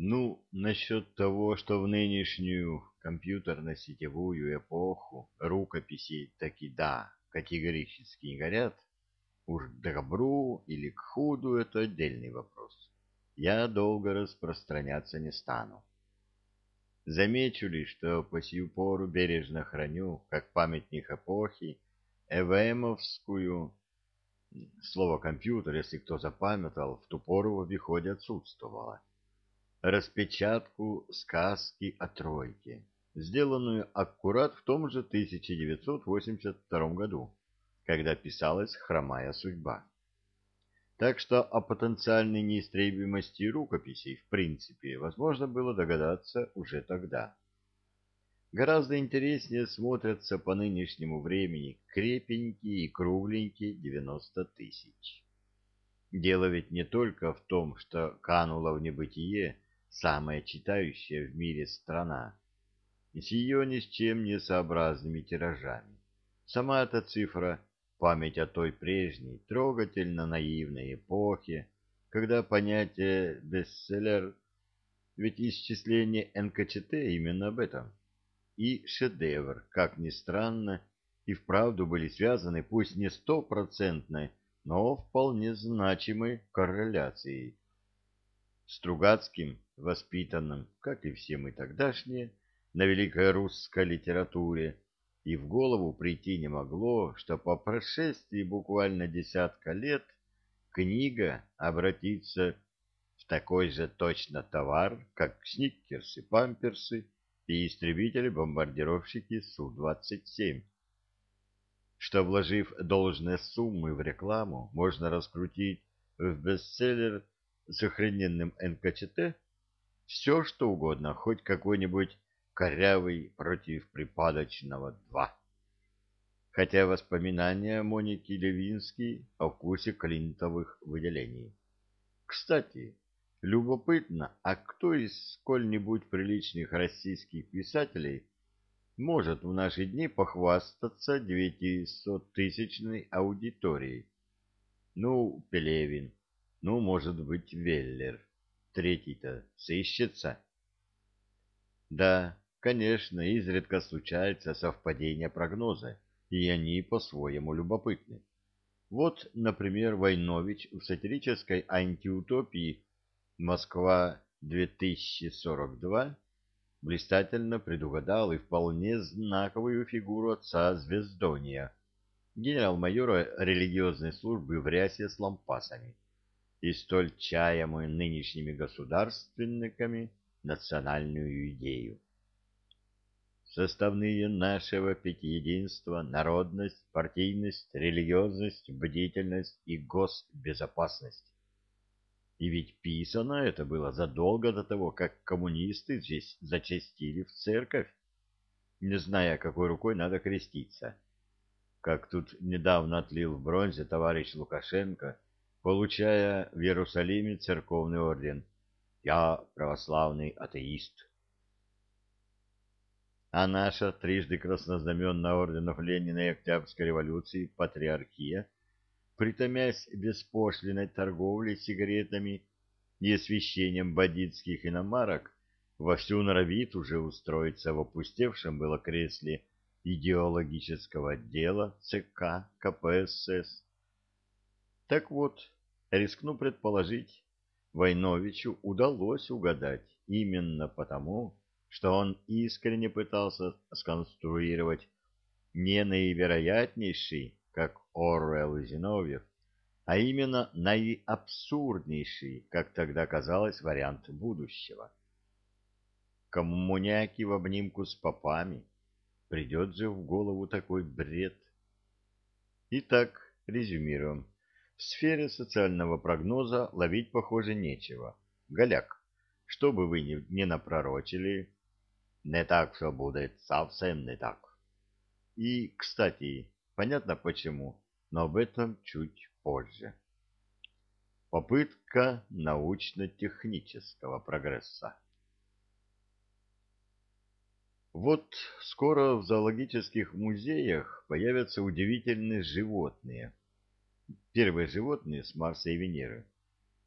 Ну, насчет того, что в нынешнюю компьютерно-сетевую эпоху рукописи таки да, категорически не горят, уж к добру или к худу это отдельный вопрос. Я долго распространяться не стану. Замечу ли, что по сию пору бережно храню, как памятник эпохи, эвемовскую, слово «компьютер», если кто запамятовал, в ту пору в обиходе отсутствовало распечатку сказки о тройке, сделанную аккурат в том же 1982 году, когда писалась «Хромая судьба». Так что о потенциальной неистребимости рукописей, в принципе, возможно было догадаться уже тогда. Гораздо интереснее смотрятся по нынешнему времени крепенькие и кругленькие 90 тысяч. Дело ведь не только в том, что кануло в небытие самая читающая в мире страна, с ее ни с чем не сообразными тиражами. Сама эта цифра — память о той прежней, трогательно наивной эпохе, когда понятие «бестселлер» ведь исчисление НКЧТ именно об этом. И шедевр, как ни странно, и вправду были связаны пусть не стопроцентной, но вполне значимой корреляцией. Стругацким воспитанном, как и все мы тогдашние, на великой русской литературе, и в голову прийти не могло, что по прошествии буквально десятка лет книга обратится в такой же точно товар, как сникерсы, памперсы и истребители-бомбардировщики Су-27. Что, вложив должные суммы в рекламу, можно раскрутить в бестселлер с охрененным НКЧТ, все что угодно, хоть какой-нибудь корявый против припадочного два. Хотя воспоминания Моники Левински о вкусе клинтовых выделений. Кстати, любопытно, а кто из сколь-нибудь приличных российских писателей может в наши дни похвастаться девятисоттысячной аудиторией? Ну, Пелевин, ну, может быть, Веллер третий-то сыщется? Да, конечно, изредка случается совпадение прогноза, и они по-своему любопытны. Вот, например, Войнович в сатирической антиутопии «Москва-2042» блистательно предугадал и вполне знаковую фигуру отца Звездония, генерал-майора религиозной службы в рясе с лампасами и столь чаемую нынешними государственниками национальную идею. Составные нашего пятиединства — народность, партийность, религиозность, бдительность и госбезопасность. И ведь писано это было задолго до того, как коммунисты здесь зачастили в церковь, не зная, какой рукой надо креститься. Как тут недавно отлил в бронзе товарищ Лукашенко — получая в Иерусалиме церковный орден. Я православный атеист. А наша трижды краснознаменная орденов Ленина и Октябрьской революции патриархия, притомясь беспошлиной торговлей сигаретами и освещением бандитских иномарок, вовсю норовит уже устроиться в опустевшем было кресле идеологического отдела ЦК КПСС. Так вот, Рискну предположить, Войновичу удалось угадать именно потому, что он искренне пытался сконструировать не наивероятнейший, как Орвелл и Зиновьев, а именно наиабсурднейший, как тогда казалось, вариант будущего. Коммуняки в обнимку с попами. Придет же в голову такой бред. Итак, резюмируем. В сфере социального прогноза ловить, похоже, нечего. Голяк, что бы вы ни, напророчили, не так все будет, совсем не так. И, кстати, понятно почему, но об этом чуть позже. Попытка научно-технического прогресса. Вот скоро в зоологических музеях появятся удивительные животные – первые животные с Марса и Венеры.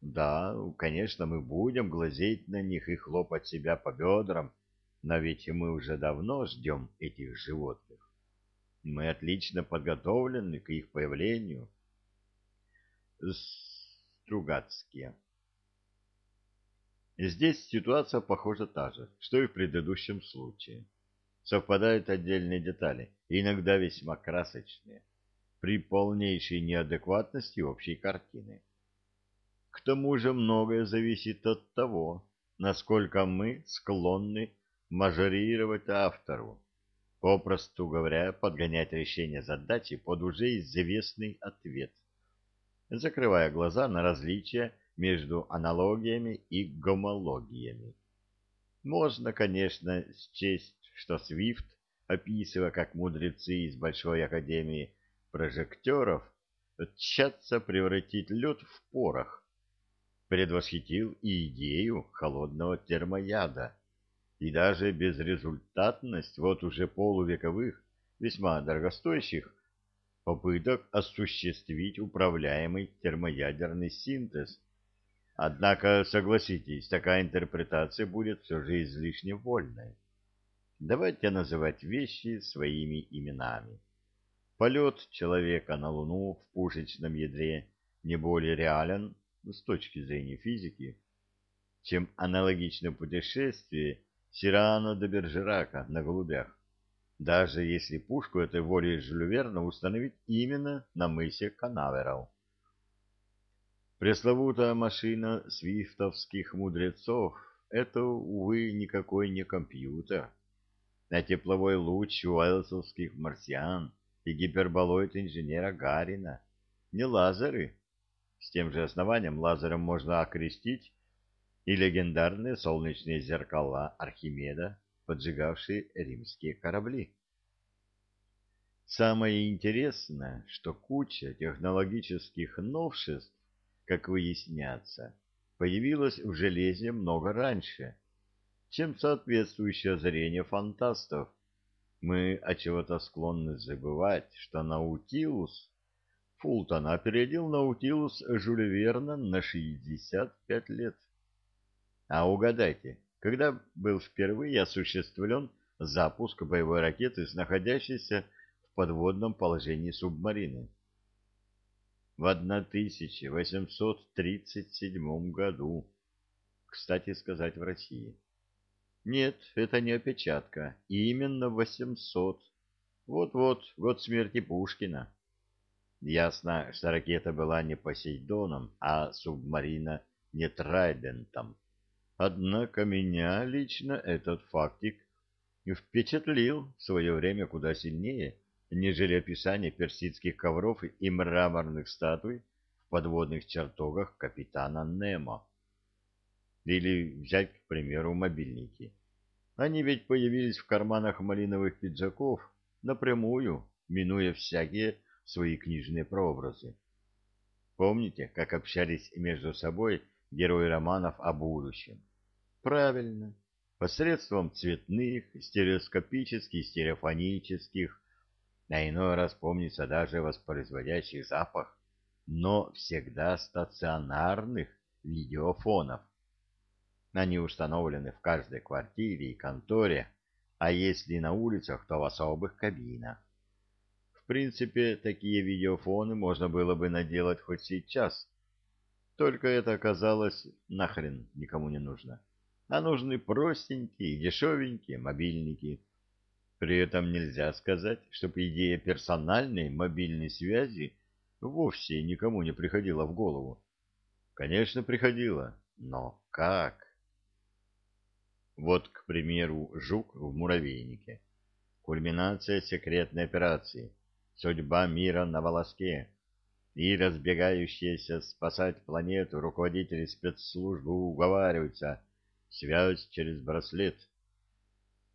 Да, конечно, мы будем глазеть на них и хлопать себя по бедрам, но ведь мы уже давно ждем этих животных. Мы отлично подготовлены к их появлению. Стругацкие. Здесь ситуация похожа та же, что и в предыдущем случае. Совпадают отдельные детали, иногда весьма красочные, при полнейшей неадекватности общей картины. К тому же многое зависит от того, насколько мы склонны мажорировать автору, попросту говоря, подгонять решение задачи под уже известный ответ, закрывая глаза на различия между аналогиями и гомологиями. Можно, конечно, счесть, что Свифт, описывая, как мудрецы из Большой Академии прожекторов тщатся превратить лед в порох, предвосхитил и идею холодного термояда, и даже безрезультатность вот уже полувековых, весьма дорогостоящих попыток осуществить управляемый термоядерный синтез Однако, согласитесь, такая интерпретация будет все же излишне вольной. Давайте называть вещи своими именами. Полет человека на Луну в пушечном ядре не более реален с точки зрения физики, чем аналогичное путешествие Сирана до Бержерака на голубях, даже если пушку этой воли Жюль установить именно на мысе Канаверал. Пресловутая машина свифтовских мудрецов — это, увы, никакой не компьютер. А тепловой луч уэлсовских марсиан и гиперболоид инженера Гарина — не лазеры. С тем же основанием лазером можно окрестить и легендарные солнечные зеркала Архимеда, поджигавшие римские корабли. Самое интересное, что куча технологических новшеств как выясняется, появилось в железе много раньше, чем соответствующее зрение фантастов. Мы от чего-то склонны забывать, что Наутилус Фултон опередил Наутилус Жюля Верна на 65 лет. А угадайте, когда был впервые осуществлен запуск боевой ракеты с находящейся в подводном положении субмарины? в 1837 году. Кстати сказать, в России. Нет, это не опечатка. Именно 800. Вот-вот, год смерти Пушкина. Ясно, что ракета была не Посейдоном, а субмарина не Трайдентом. Однако меня лично этот фактик впечатлил в свое время куда сильнее, нежели описание персидских ковров и мраморных статуй в подводных чертогах капитана Немо. Или взять, к примеру, мобильники. Они ведь появились в карманах малиновых пиджаков напрямую, минуя всякие свои книжные прообразы. Помните, как общались между собой герои романов о будущем? Правильно, посредством цветных, стереоскопических, стереофонических, а иной раз помнится даже воспроизводящих запах, но всегда стационарных видеофонов. Они установлены в каждой квартире и конторе, а если на улицах, то в особых кабинах. В принципе, такие видеофоны можно было бы наделать хоть сейчас, только это оказалось нахрен никому не нужно. А нужны простенькие, дешевенькие мобильники – при этом нельзя сказать, чтобы идея персональной мобильной связи вовсе никому не приходила в голову. Конечно, приходила, но как? Вот, к примеру, жук в муравейнике. Кульминация секретной операции. Судьба мира на волоске. И разбегающиеся спасать планету руководители спецслужбы уговариваются. Связь через браслет.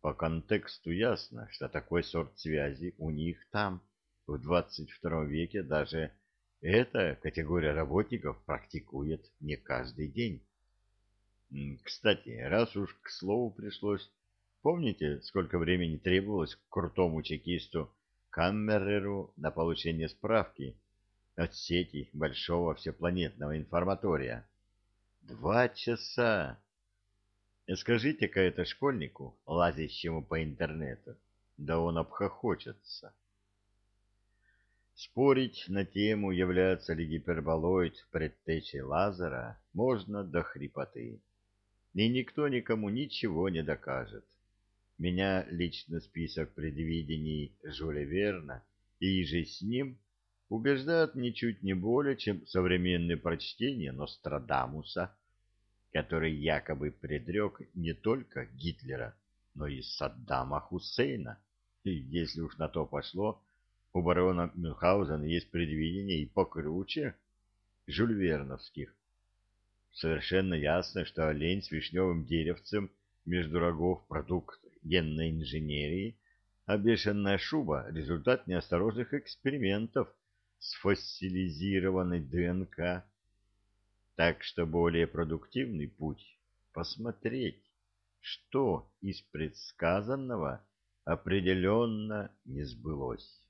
По контексту ясно, что такой сорт связи у них там, в 22 веке, даже эта категория работников практикует не каждый день. Кстати, раз уж к слову пришлось, помните, сколько времени требовалось крутому чекисту Каммереру на получение справки от сети большого всепланетного информатория? Два часа! Скажите-ка это школьнику, лазящему по интернету, да он обхохочется. Спорить на тему, является ли гиперболоид предтечей лазера, можно до хрипоты. И никто никому ничего не докажет. Меня лично список предвидений Жюля Верна и же с ним убеждает ничуть не более, чем современное прочтение Нострадамуса, который якобы предрек не только Гитлера, но и Саддама Хусейна. И если уж на то пошло, у барона Мюнхгаузена есть предвидение и покруче жульверновских. Совершенно ясно, что олень с вишневым деревцем между рогов продукт генной инженерии, а бешеная шуба — результат неосторожных экспериментов с фоссилизированной ДНК. Так что более продуктивный путь — посмотреть, что из предсказанного определенно не сбылось.